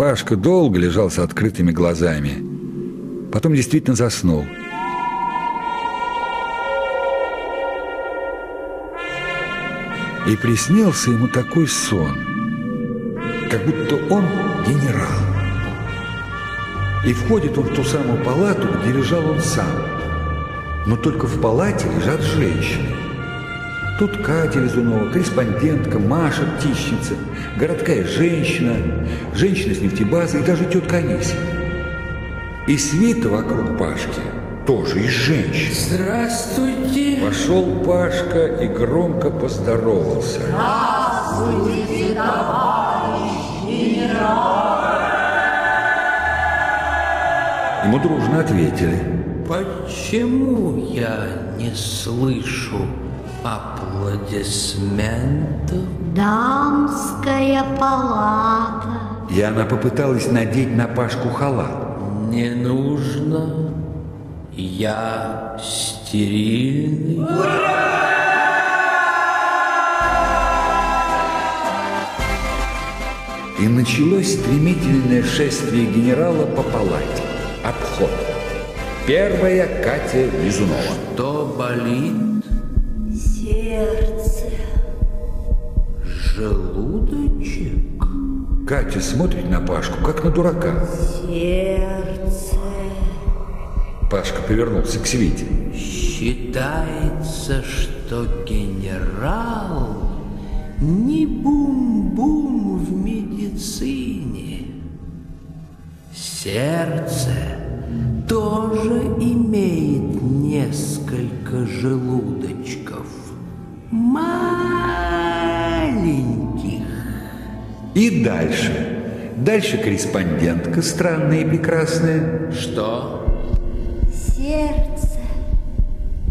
Пашка долго лежал с открытыми глазами. Потом действительно заснул. И приснился ему такой сон, как будто он генерал. И входит он в ту самую палату, где лежал он сам. Но только в палате лежат женщины. Тут Катя Лизунова, корреспондентка, Маша, птичница, городская женщина, женщина с нефтебазы и даже тетка Анисия. И свита вокруг Пашки тоже из женщин. Здравствуйте. Вошел Пашка и громко поздоровался. Здравствуйте, товарищ генерал! Ему дружно ответили. Почему я не слышу аплодисментов? Дамская палата. И она попыталась надеть на Пашку халат. Не нужно. Я стерильный. И началось стремительное шествие генерала по палате. Обход. Первая Катя Лизунова. Что болит? Желудочек? Катя смотрит на Пашку, как на дурака. Сердце. Пашка повернулся к Свите. Считается, что генерал не бум-бум в медицине. Сердце тоже имеет несколько желудочков. Маленьких. И дальше. Дальше корреспондентка, странная и прекрасная. Что? Сердце.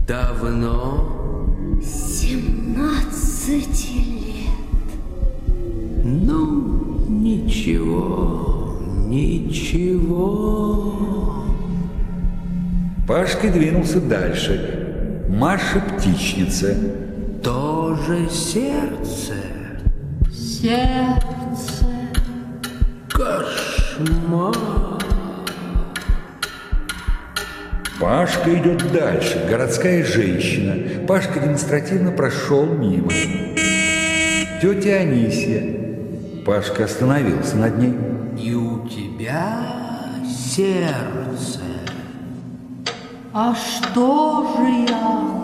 Давно? Семнадцати лет. Ну, ничего, ничего. Пашка двинулся дальше. Маша птичница. Тоже сердце. Сердце. Кошмар. Пашка идет дальше. Городская женщина. Пашка демонстративно прошел мимо. Тетя Анисия. Пашка остановился над ней. И у тебя сердце. А что же я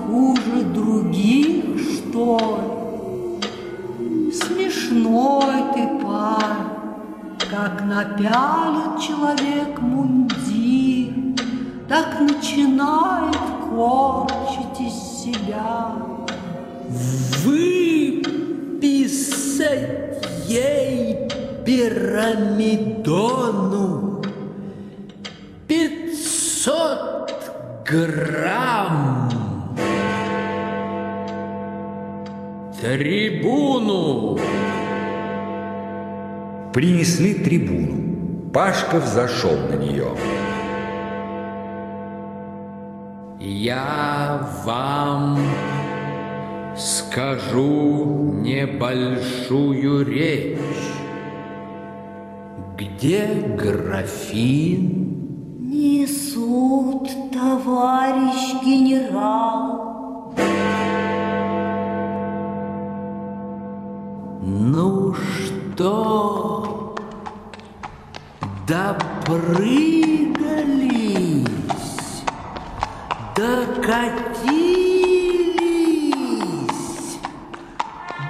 напялит человек мундир, так начинает корчить из себя. Выписать ей пирамидону пятьсот грамм. Трибуну. Принесли трибуну. Пашка взошел на нее. Я вам скажу небольшую речь. Где графин? Несут, товарищ генерал. Ну что, допрыгались, докатились,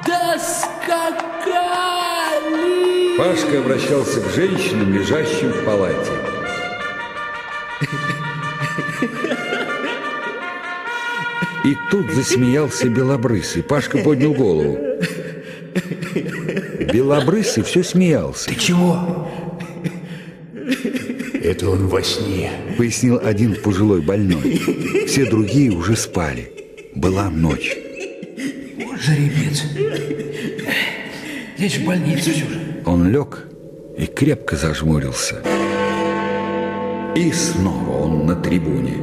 доскакали. Пашка обращался к женщинам, лежащим в палате. И тут засмеялся Белобрысый. Пашка поднял голову. Белобрысый все смеялся. Ты чего? Это он во сне. Пояснил один пожилой больной. Все другие уже спали. Была ночь. Жеребец. Здесь в больнице все же. Он лег и крепко зажмурился. И снова он на трибуне.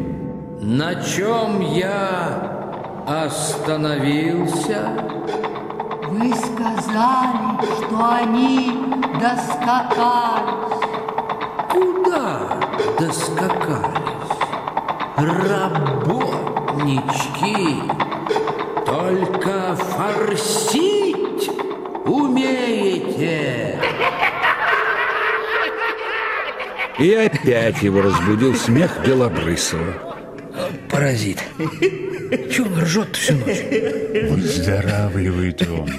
На чем я остановился? Вы сказали, что они доскакались. доскакались. Работнички, только форсить умеете. И опять его разбудил смех Белобрысова. Паразит. Чего он ржет всю ночь? Выздоравливает он.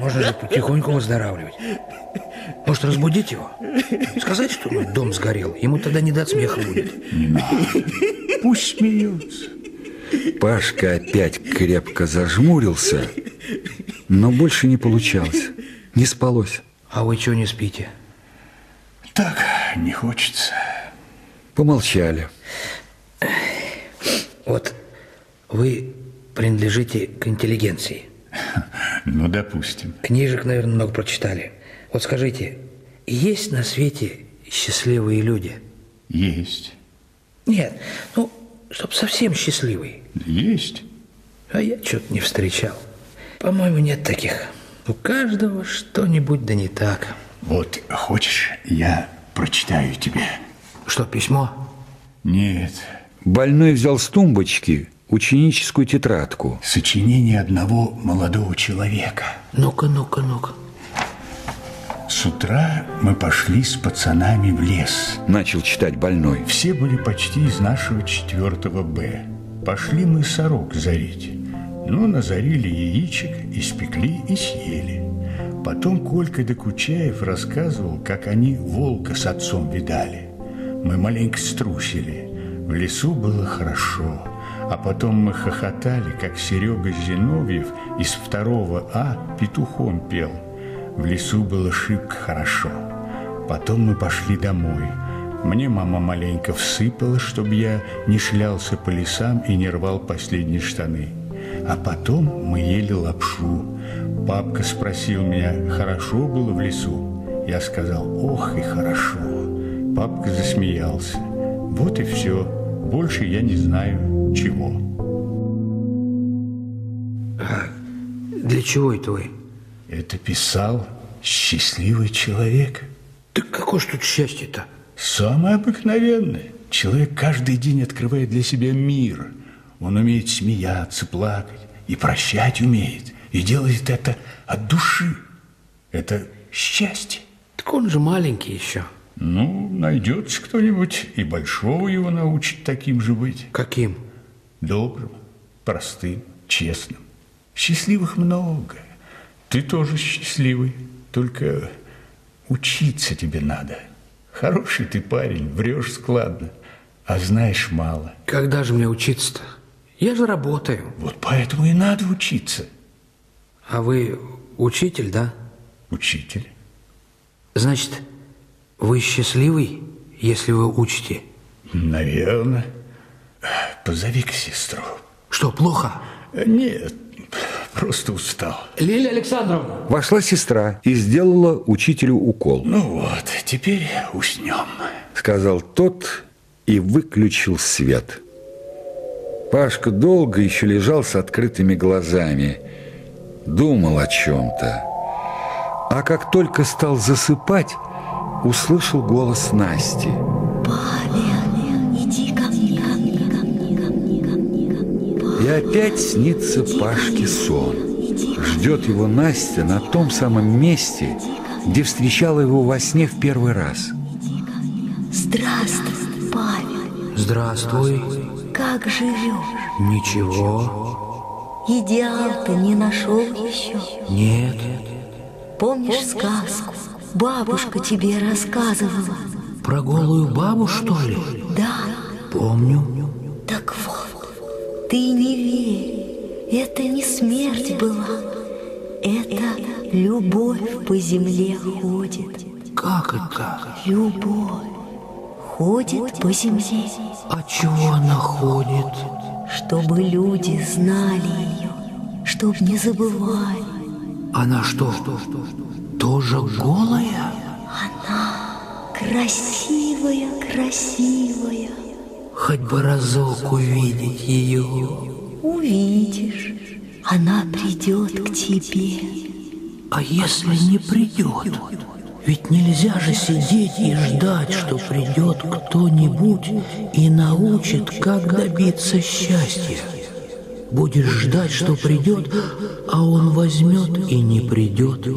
Можно же потихоньку выздоравливать. Может, разбудить его? Сказать, что ну, дом сгорел. Ему тогда не до смеха будет. Не надо. Пусть смеется. Пашка опять крепко зажмурился, но больше не получалось. Не спалось. А вы чего не спите? Так не хочется. Помолчали. Вы принадлежите к интеллигенции. Ну, допустим. Книжек, наверное, много прочитали. Вот скажите, есть на свете счастливые люди? Есть. Нет, ну, чтоб совсем счастливый. Есть. А я что-то не встречал. По-моему, нет таких. У каждого что-нибудь да не так. Вот хочешь, я прочитаю тебе. Что, письмо? Нет. Больной взял с тумбочки ученическую тетрадку. Сочинение одного молодого человека. Ну-ка, ну-ка, ну-ка. С утра мы пошли с пацанами в лес. Начал читать больной. Все были почти из нашего четвертого Б. Пошли мы сорок зарить. Ну, назарили яичек, испекли и съели. Потом Колька Докучаев рассказывал, как они волка с отцом видали. Мы маленько струсили. В лесу было хорошо. А потом мы хохотали, как Серега Зиновьев из второго А петухом пел. В лесу было шибко хорошо. Потом мы пошли домой. Мне мама маленько всыпала, чтобы я не шлялся по лесам и не рвал последние штаны. А потом мы ели лапшу. Папка спросил меня, хорошо было в лесу? Я сказал, ох и хорошо. Папка засмеялся. Вот и все. Больше я не знаю чего. Для чего это вы? Это писал счастливый человек. Так какое ж тут счастье-то? Самое обыкновенное. Человек каждый день открывает для себя мир. Он умеет смеяться, плакать и прощать умеет. И делает это от души. Это счастье. Так он же маленький еще. Ну, найдется кто-нибудь, и большого его научит таким же быть. Каким? Добрым, простым, честным. Счастливых много. Ты тоже счастливый, только учиться тебе надо. Хороший ты парень, врешь складно, а знаешь мало. Когда же мне учиться-то? Я же работаю. Вот поэтому и надо учиться. А вы учитель, да? Учитель. Значит, вы счастливый, если вы учите? Наверное. Позови-ка сестру. Что, плохо? Нет, просто устал. Лилия Александровна! Вошла сестра и сделала учителю укол. Ну вот, теперь уснем. Сказал тот и выключил свет. Пашка долго еще лежал с открытыми глазами, думал о чем-то. А как только стал засыпать, услышал голос Насти. Опять снится Пашке сон. Ждет его Настя на том самом месте, где встречала его во сне в первый раз. Здравствуй, Павел. Здравствуй. Как живешь? Ничего. Идеал-то не нашел еще. Нет. Помнишь сказку? Бабушка тебе рассказывала. Про голую бабу, что ли? Да, Помню. Ты не верь. Это не смерть была. Это любовь по земле ходит. Как это? Любовь ходит по земле, А чего она ходит? чтобы люди знали ее, чтоб не забывали. Она что, тоже голая? Красивая, красивая. Хоть бы разок увидеть ее. Увидишь, она придет к тебе. А если не придет? Ведь нельзя же сидеть и ждать, что придет кто-нибудь и научит, как добиться счастья. Будешь ждать, что придет, а он возьмет и не придет.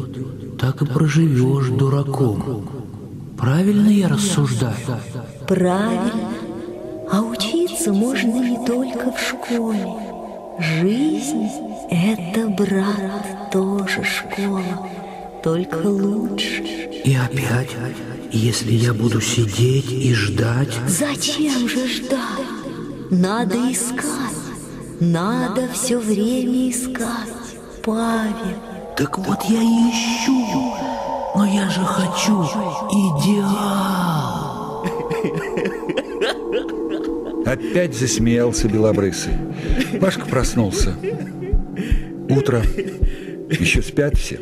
Так и проживешь дураком. Правильно я рассуждаю? Правильно. А учиться можно не только в школе. Жизнь — это, брат, тоже школа, только лучше. И опять, если я буду сидеть и ждать... Зачем же ждать? Надо искать. Надо все время искать. Павел. Так вот я и ищу. Но я же хочу идеал. Опять засмеялся Белобрысый. Пашка проснулся. Утро. Еще спят все.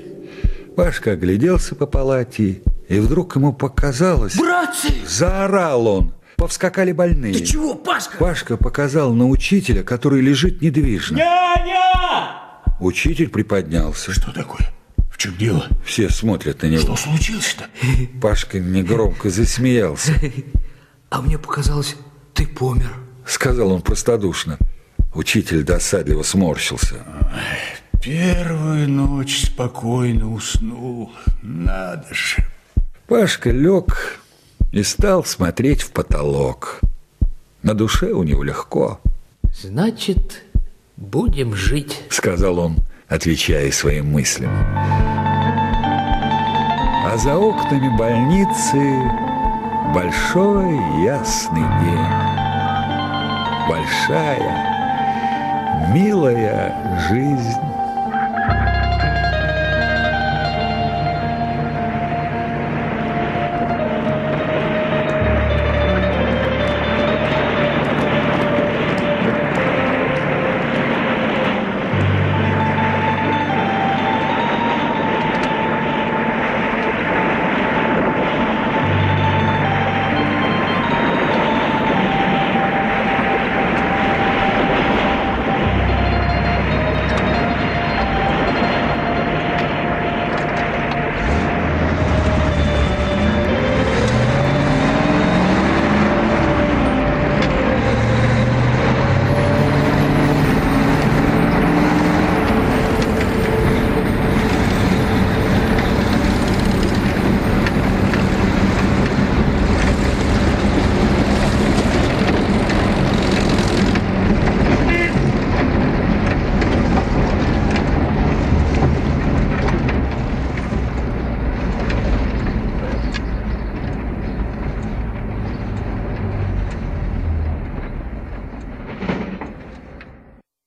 Пашка огляделся по палате, и вдруг ему показалось... Братцы! Заорал он. Повскакали больные. Ты чего, Пашка? Пашка показал на учителя, который лежит недвижно. Няня! Учитель приподнялся. Что такое? В чем дело? Все смотрят на него. Что случилось-то? Пашка негромко засмеялся. А мне показалось, ты помер. Сказал он простодушно. Учитель досадливо сморщился. Первую ночь спокойно уснул. Надо же. Пашка лег и стал смотреть в потолок. На душе у него легко, Значит, будем жить. сказал он, отвечая своим мыслям. А за окнами больницы большой ясный день. Большая, милая жизнь.